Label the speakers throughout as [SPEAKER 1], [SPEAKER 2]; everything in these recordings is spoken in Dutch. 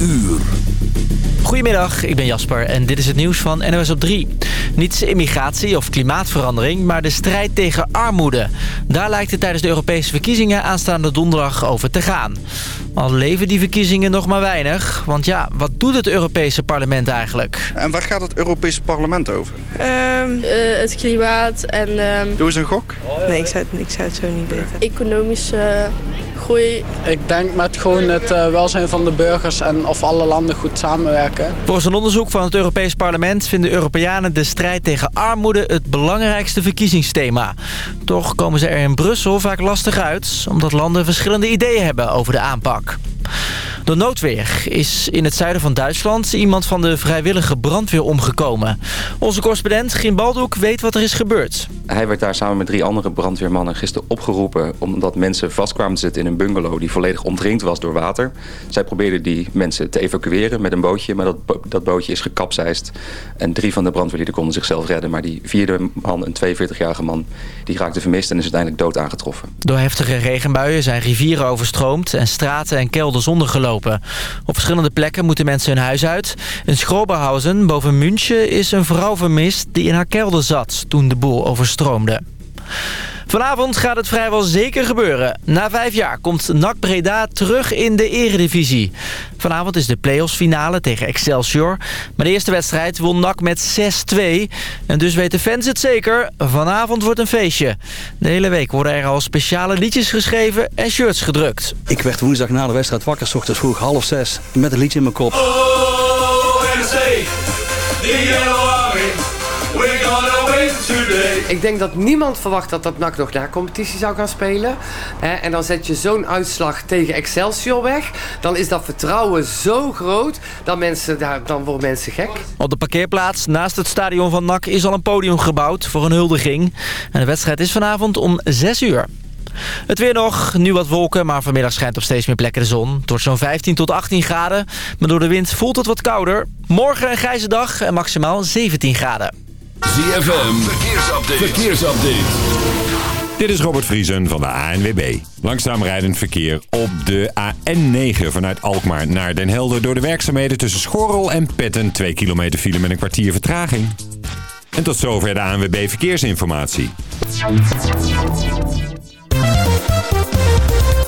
[SPEAKER 1] uur.
[SPEAKER 2] Goedemiddag, ik ben Jasper en dit is het nieuws van NOS op 3. Niet immigratie of klimaatverandering, maar de strijd tegen armoede. Daar lijkt het tijdens de Europese verkiezingen aanstaande donderdag over te gaan. Al leven die verkiezingen nog maar weinig. Want ja, wat doet het Europese parlement eigenlijk?
[SPEAKER 3] En waar gaat het Europese parlement over?
[SPEAKER 4] Ehm,
[SPEAKER 5] Eh, het klimaat en ehm,
[SPEAKER 3] Doe eens een gok.
[SPEAKER 4] nee, ik zou, het, ik zou het zo niet weten.
[SPEAKER 5] economische groei.
[SPEAKER 6] Ik denk met gewoon het eh, welzijn van de burgers en of alle landen goed samenwerken.
[SPEAKER 2] Volgens een onderzoek van het Europees Parlement vinden Europeanen de strijd tegen armoede het belangrijkste verkiezingsthema. Toch komen ze er in Brussel vaak lastig uit, omdat landen verschillende ideeën hebben over de aanpak. Door noodweer is in het zuiden van Duitsland iemand van de vrijwillige brandweer omgekomen. Onze correspondent Gim Baldoek weet wat er is gebeurd.
[SPEAKER 7] Hij werd daar samen met drie andere brandweermannen gisteren opgeroepen... omdat mensen vast kwamen te zitten in een bungalow die volledig omringd was door water. Zij probeerden die mensen te evacueren met een bootje... maar dat, dat bootje is gekapseist. En drie van de brandweerlieden konden zichzelf redden... maar die vierde man, een 42-jarige man, die raakte vermist... en is uiteindelijk dood aangetroffen.
[SPEAKER 2] Door heftige regenbuien zijn rivieren overstroomd en straten en kelders ondergelopen. Op verschillende plekken moeten mensen hun huis uit. In Schroberhausen, boven München, is een vrouw vermist die in haar kelder zat toen de boel overstroomde. Vanavond gaat het vrijwel zeker gebeuren. Na vijf jaar komt NAC Breda terug in de eredivisie. Vanavond is de play-offs finale tegen Excelsior. Maar de eerste wedstrijd won NAC met 6-2. En dus weten fans het zeker. Vanavond wordt een feestje. De hele week worden er al speciale liedjes geschreven en shirts gedrukt.
[SPEAKER 8] Ik werd woensdag na de wedstrijd wakker, 's ochtends vroeg half zes, met een liedje in mijn kop.
[SPEAKER 9] Ik denk dat niemand verwacht dat dat NAC nog naar competitie zou gaan spelen. Hè, en dan zet je zo'n uitslag tegen Excelsior weg. Dan is dat vertrouwen zo groot dat mensen, daar, dan worden mensen gek.
[SPEAKER 2] Op de parkeerplaats naast het stadion van NAC is al een podium gebouwd voor een huldiging. En de wedstrijd is vanavond om 6 uur. Het weer nog, nu wat wolken, maar vanmiddag schijnt op steeds meer plekken de zon. Het wordt zo'n 15 tot 18 graden, maar door de wind voelt het wat kouder. Morgen een grijze dag en maximaal 17 graden.
[SPEAKER 1] ZFM, verkeersupdate. verkeersupdate.
[SPEAKER 10] Dit is Robert Vriesen van de ANWB. Langzaam rijdend verkeer op de AN9 vanuit Alkmaar naar Den Helder... door de werkzaamheden tussen Schorrel en Petten. 2 kilometer file met een kwartier vertraging. En tot zover de ANWB Verkeersinformatie.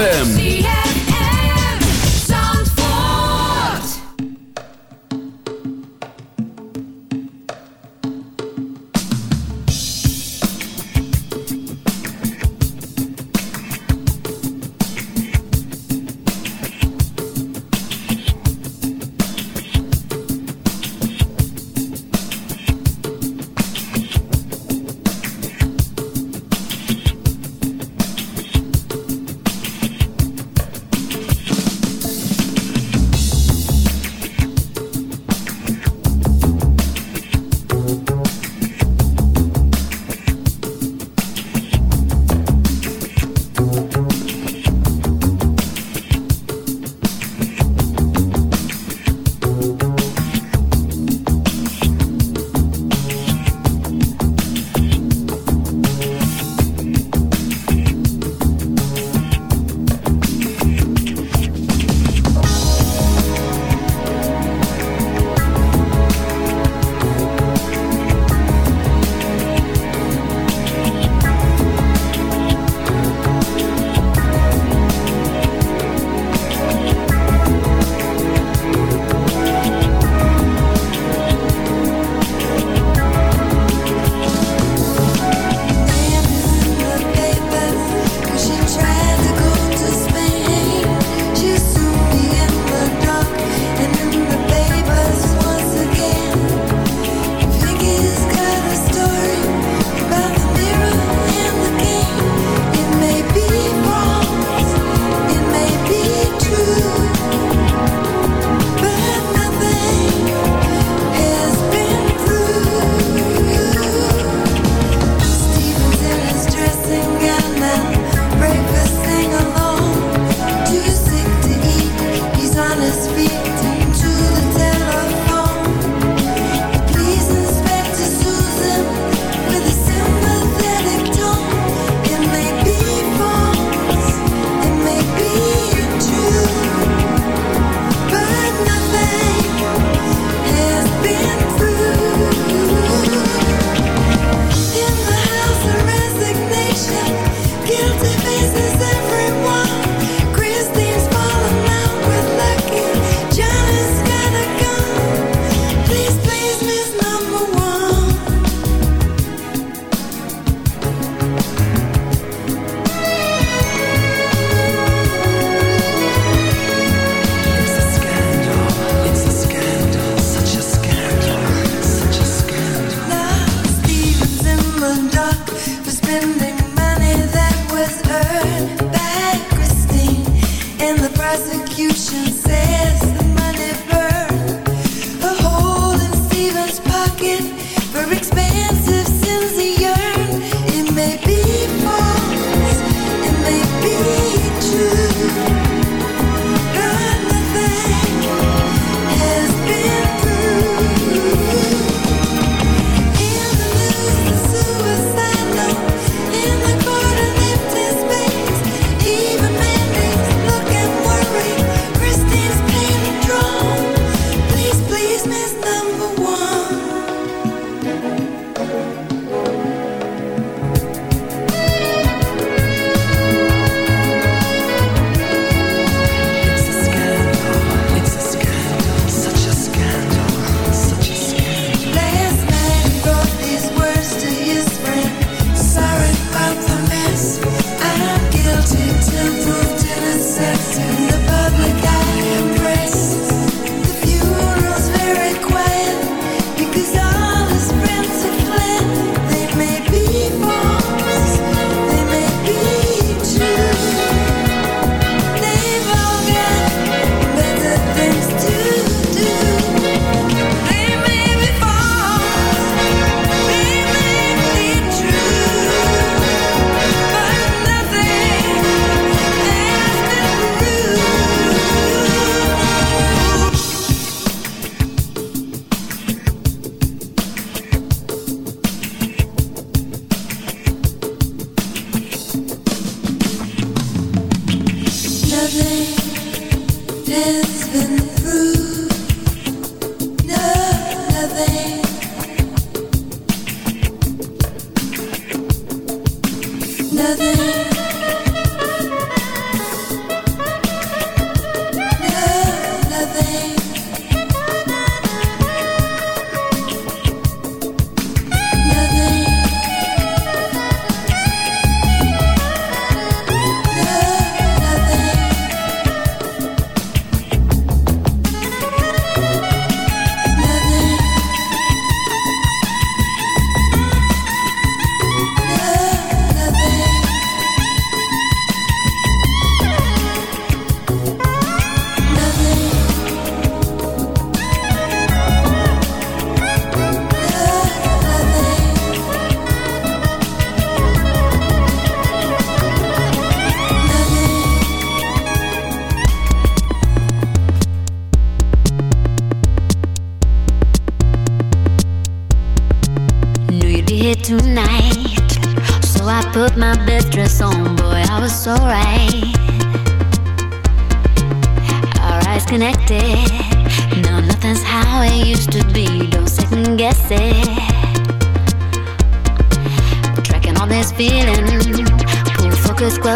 [SPEAKER 11] ZFM.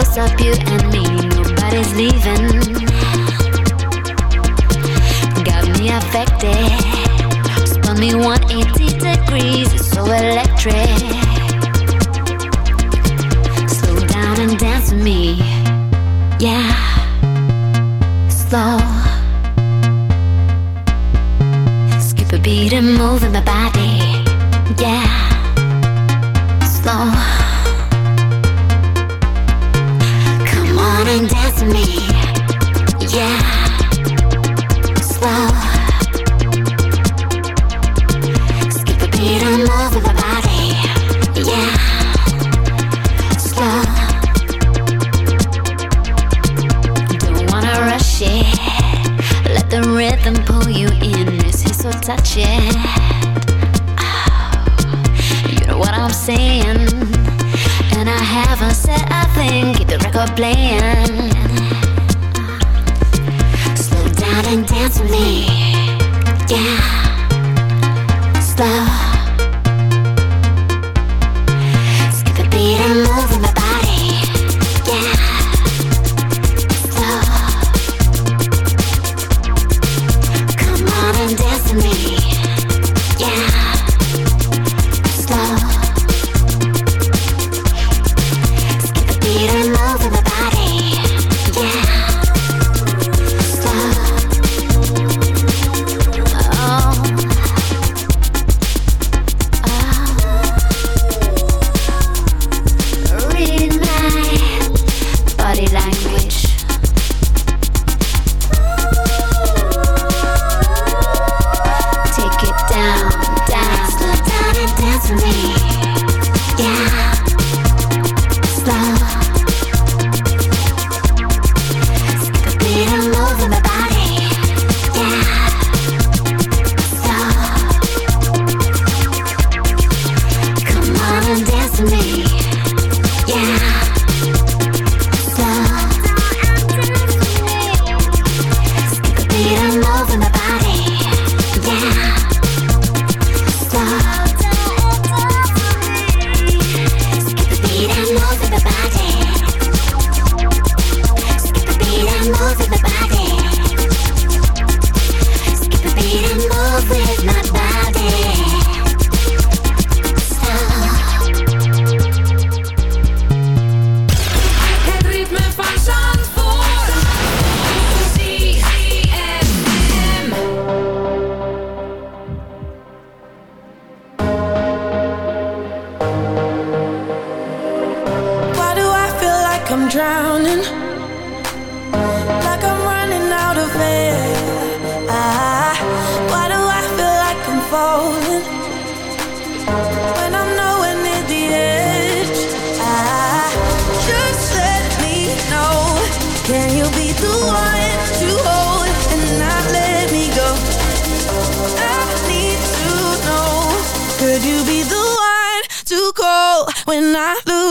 [SPEAKER 11] close
[SPEAKER 12] up, you and me. Nobody's leaving. Got me affected. Spun me 180.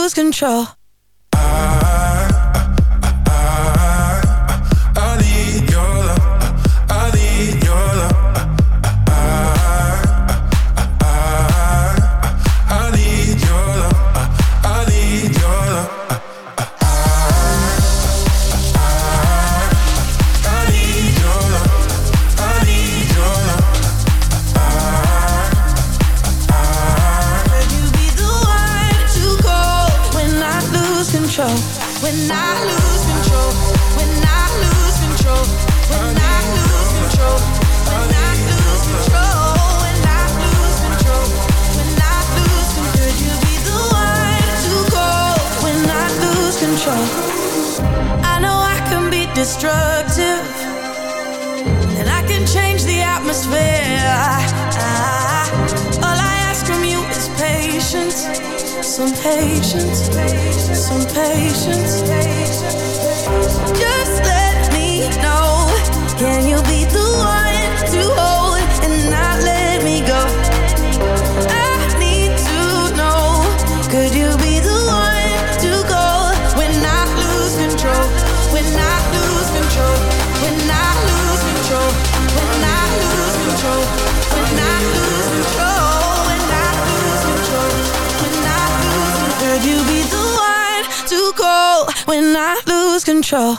[SPEAKER 13] lose control. When I lose control?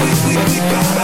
[SPEAKER 14] we, we, we, we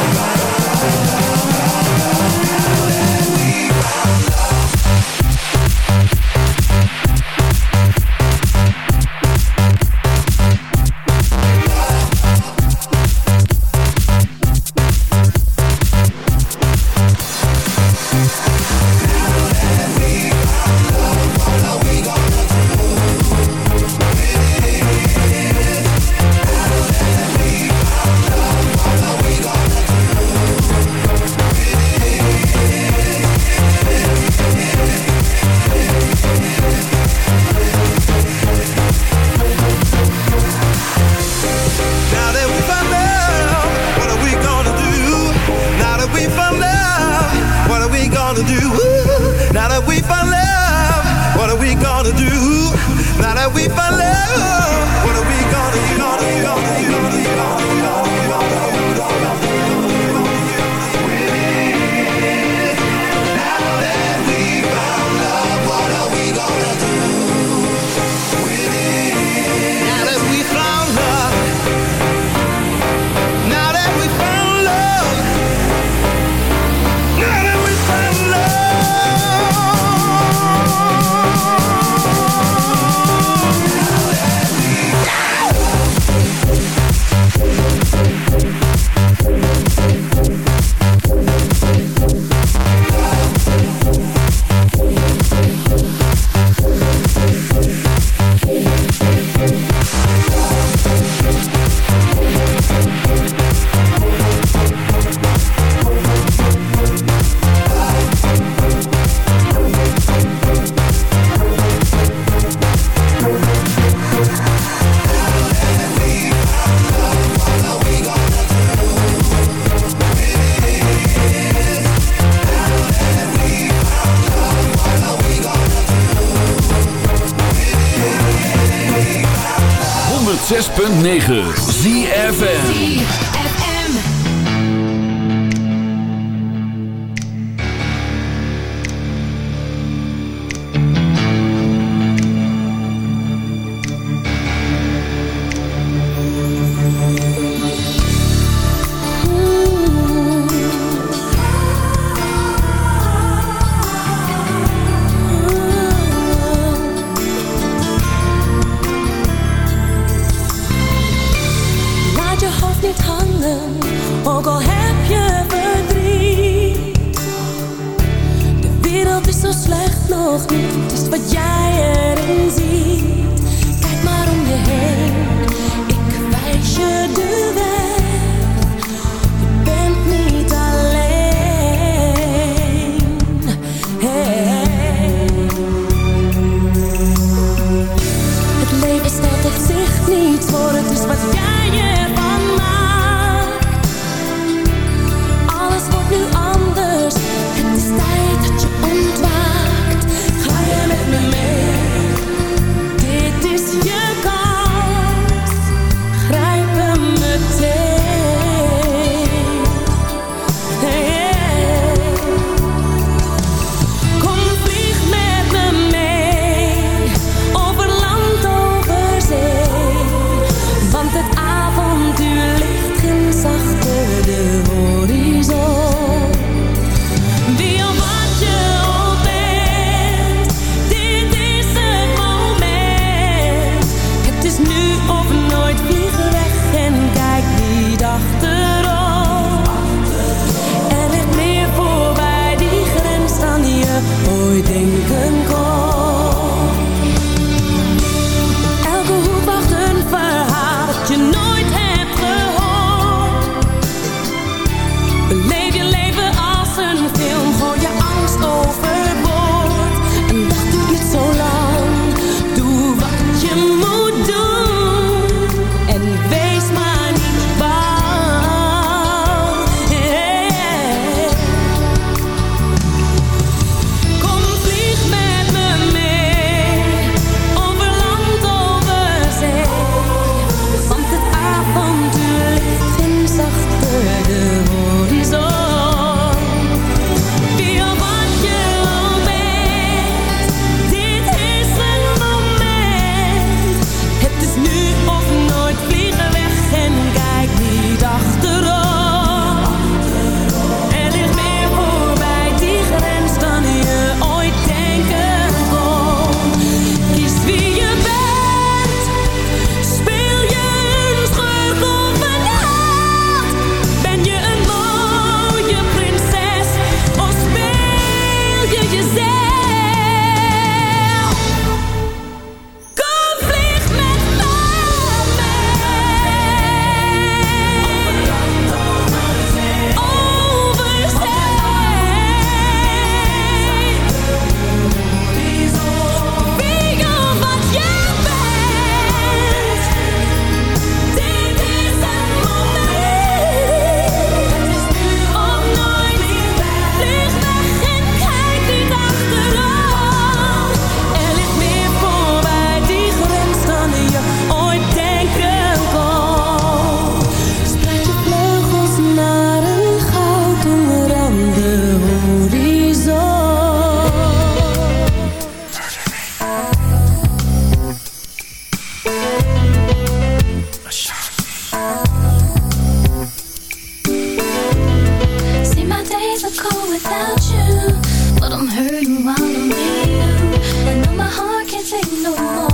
[SPEAKER 15] no more,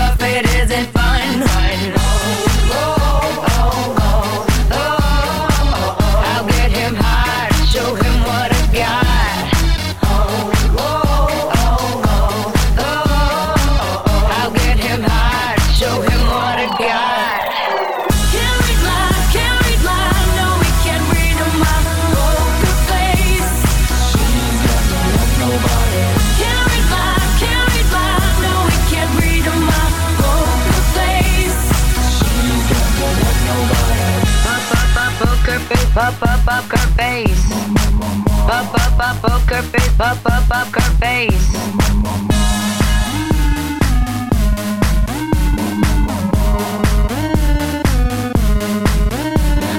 [SPEAKER 16] face, pop, pop, poker face.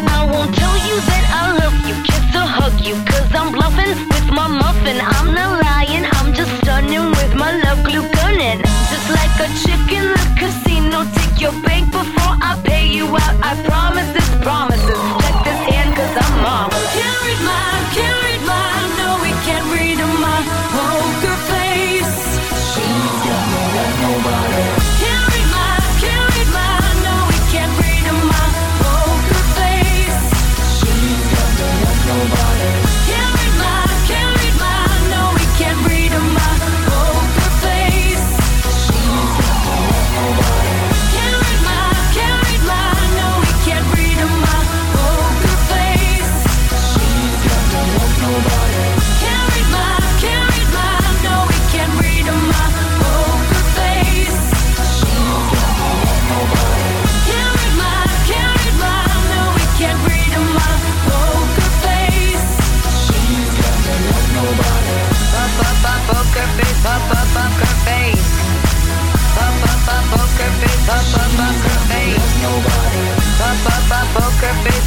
[SPEAKER 16] I won't tell you that I love you, kiss or hug you, cause I'm bluffing with my. I'm not lying, I'm just stunning with my love glue gunning. Just like a chick in the casino, take your bank before I pay you out. I promise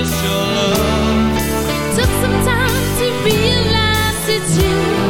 [SPEAKER 13] Took some time to realize it's you.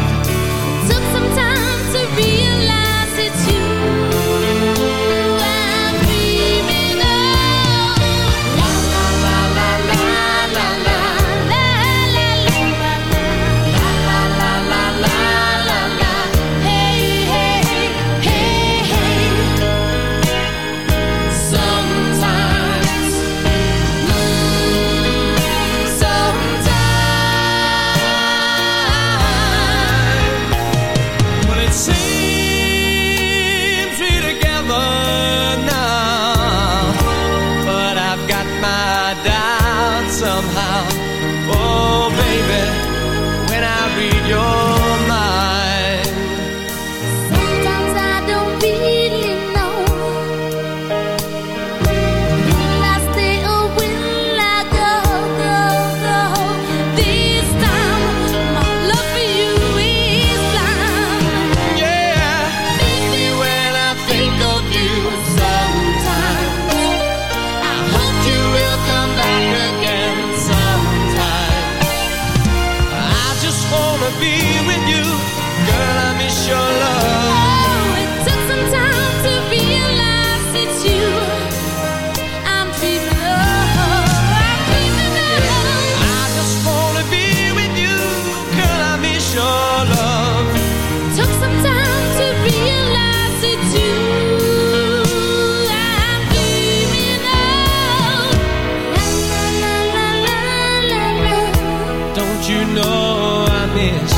[SPEAKER 13] you know I
[SPEAKER 17] miss.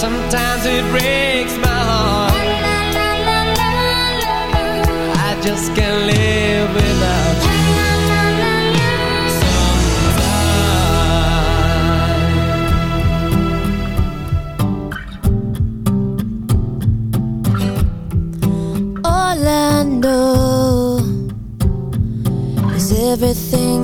[SPEAKER 17] Sometimes it
[SPEAKER 13] rains.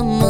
[SPEAKER 1] someone